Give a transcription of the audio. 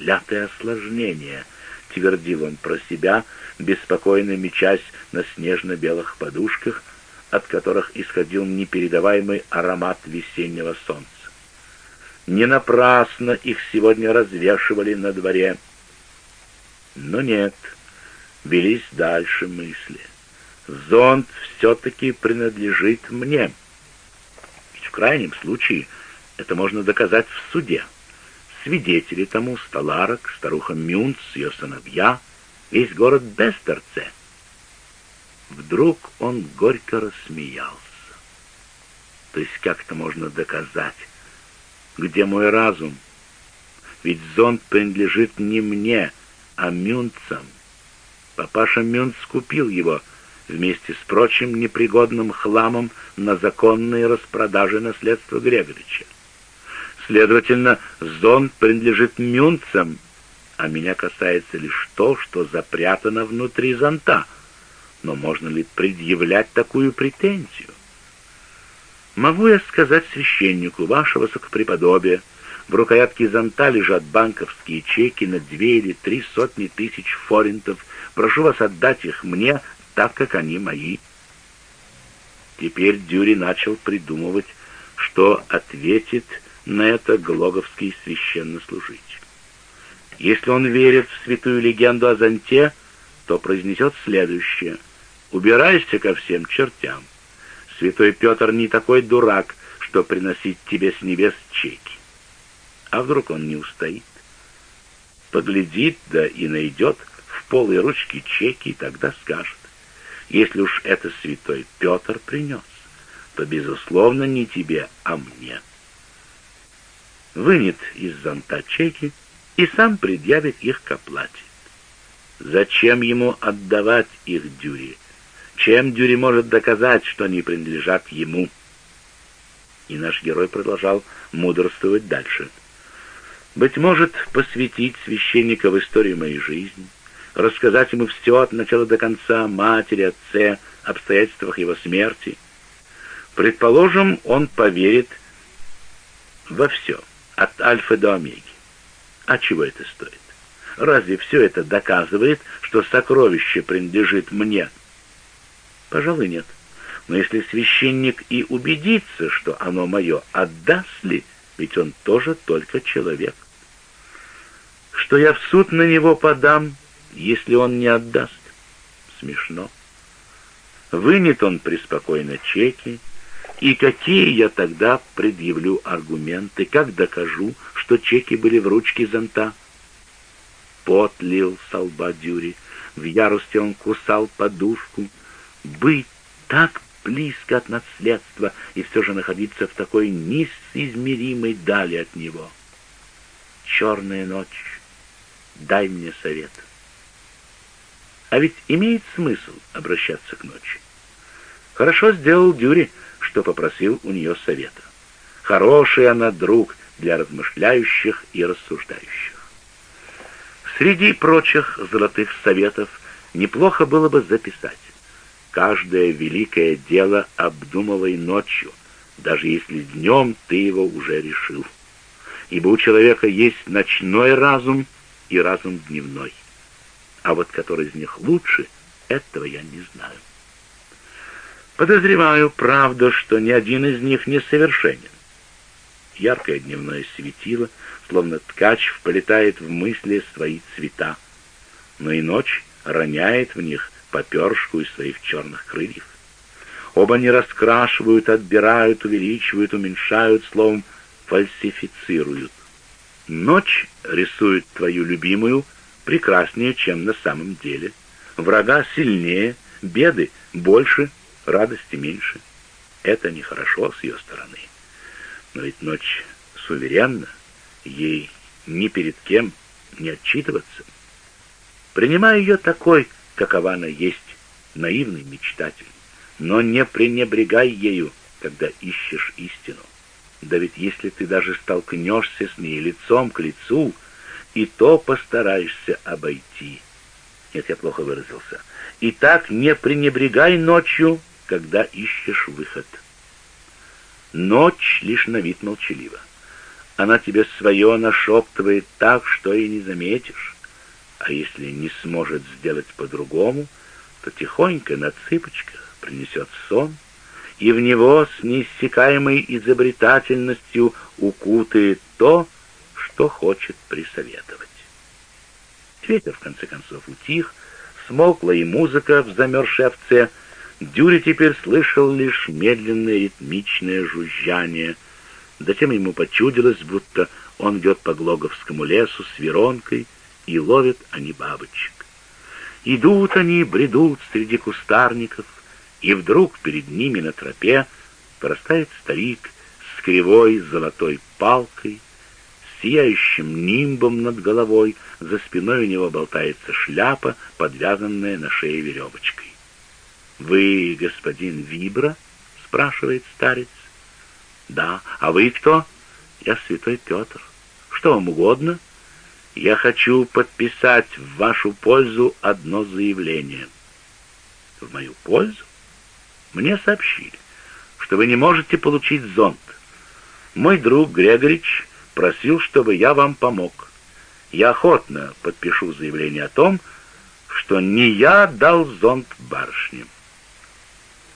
проклятое осложнение, твердил он про себя, беспокойно мечась на снежно-белых подушках, от которых исходил непередаваемый аромат весеннего солнца. Не напрасно их сегодня развешивали на дворе. Но нет, велись дальше мысли. Зонт все-таки принадлежит мне. В крайнем случае это можно доказать в суде. Свидетели тому — Сталарок, старуха Мюнц, ее сыновья, весь город Бестерце. Вдруг он горько рассмеялся. То есть как это можно доказать? Где мой разум? Ведь зонт принадлежит не мне, а Мюнцам. Папаша Мюнц купил его вместе с прочим непригодным хламом на законные распродажи наследства Грегорича. Следовательно, зонт принадлежит Мюнцам, а меня касается лишь то, что запрятано внутри зонта. Но можно ли предъявлять такую претензию? Могу я сказать священнику, ваше высокопреподобие, в рукоятке зонта лежат банковские чеки на две или три сотни тысяч форинтов. Прошу вас отдать их мне, так как они мои. Теперь Дюри начал придумывать, что ответит на это глоговский священнослужитель. Если он верит в святую легенду о зонте, то произнесет следующее. «Убирайся ко всем чертям. Святой Петр не такой дурак, что приносить тебе с небес чеки. А вдруг он не устоит? Поглядит, да и найдет в полой ручке чеки, и тогда скажет. Если уж это святой Петр принес, то, безусловно, не тебе, а мне. Вынет из зонта чеки и сам предъявит их к оплате. Зачем ему отдавать их Дюри? Чем Дюри может доказать, что они принадлежат ему? И наш герой продолжал мудрствовать дальше. Быть может, посвятить священника в историю моей жизни, рассказать ему все от начала до конца, матери, отце, обстоятельствах его смерти. Предположим, он поверит во все, от альфа до омеги. А чего это стоит? Разве все это доказывает, что сокровище принадлежит мне? Пожалуй, нет. Но если священник и убедится, что оно мое, отдаст ли, ведь он тоже только человек. Что я в суд на него подам, если он не отдаст? Смешно. Вынет он преспокойно чеки, и какие я тогда предъявлю аргументы, как докажу, что чеки были в ручке зонта? Пот лил со лба Дюри, в ярости он кусал подушку, быть так близко от наследства и все же находиться в такой неизмеримой дали от него. Черная ночь, дай мне совет. А ведь имеет смысл обращаться к ночи. Хорошо сделал Дюри, что попросил у нее совета. Хороший она друг для размышляющих и рассуждающих. Среди прочих золотых советов неплохо было бы записать Каждое великое дело обдумывай ночью, даже если днем ты его уже решил. Ибо у человека есть ночной разум и разум дневной. А вот который из них лучше, этого я не знаю. Подозреваю, правда, что ни один из них не совершенен. Яркое дневное светило, словно ткач, вплетает в мысли свои цвета, но и ночь роняет в них попершку из своих черных крыльев. Оба они раскрашивают, отбирают, увеличивают, уменьшают, словом, фальсифицируют. Ночь рисует твою любимую прекраснее, чем на самом деле. Врага сильнее, беды больше, радости меньше. Это нехорошо с ее стороны. Но ведь ночь суверенна, ей ни перед кем не отчитываться. Принимая ее такой, какова она есть, наивный мечтатель, но не пренебрегай ею, когда ищешь истину. Да ведь если ты даже столкнешься с ней лицом к лицу, и то постараешься обойти. Нет, я плохо выразился. И так не пренебрегай ночью, когда ищешь выход. Ночь лишь на вид молчалива. она тебе свое нашептывает так, что и не заметишь. А если не сможет сделать по-другому, то тихонько на цыпочках принесет сон, и в него с неиссякаемой изобретательностью укутает то, что хочет присоветовать. Ветер, в конце концов, утих, смолкла и музыка в замерзшей овце. Дюри теперь слышал лишь медленное ритмичное жужжание. Затем ему почудилось, будто он идет по Глоговскому лесу с веронкой, и ловят они бабочек. Идут они, бредут среди кустарников, и вдруг перед ними на тропе вырастает старик с кривой золотой палкой, сияющим нимбом над головой, за спиной у него болтается шляпа, подвязанная на шее веревочкой. «Вы господин Вибра?» — спрашивает старец. «Да. А вы кто?» «Я святой Петр. Что вам угодно?» «Я хочу подписать в вашу пользу одно заявление». «В мою пользу?» «Мне сообщили, что вы не можете получить зонт. Мой друг Грегорич просил, чтобы я вам помог. Я охотно подпишу заявление о том, что не я дал зонт барышне».